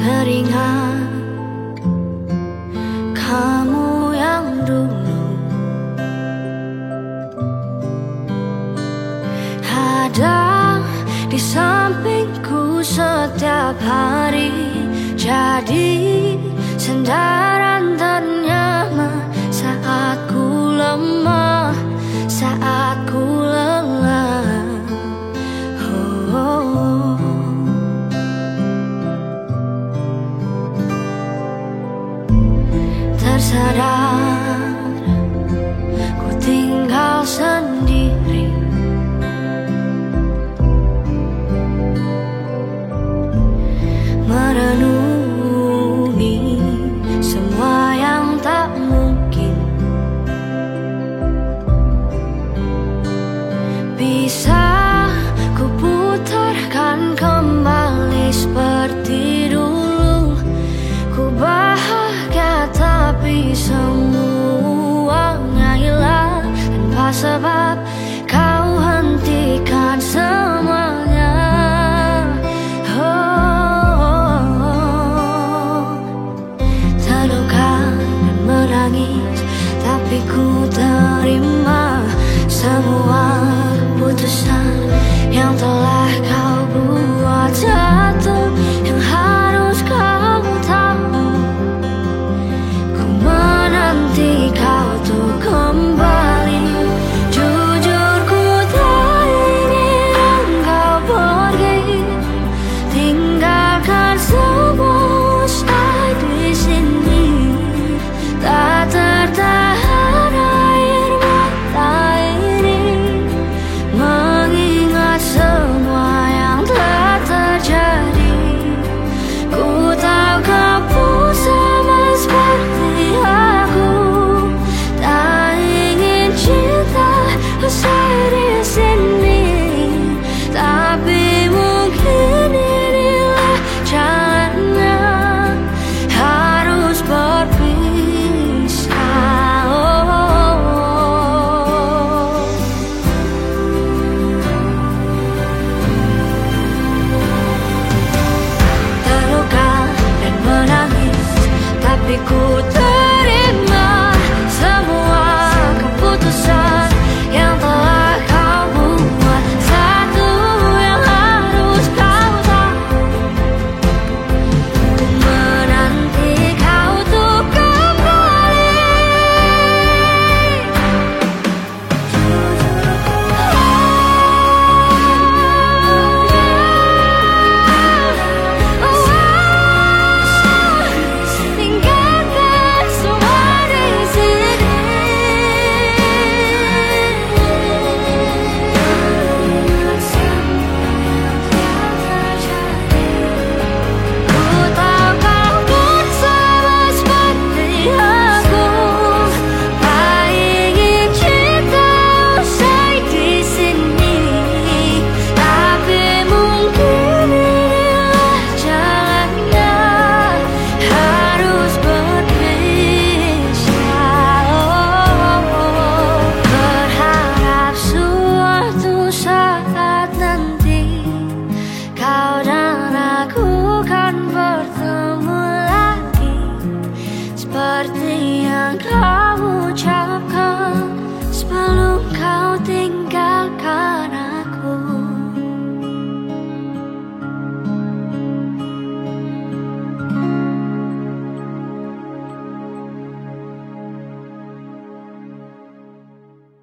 teringat kamu yang dulu. Ada di sampingku setiap hari jadi that I Tapi ku terima semua keputusan yang telah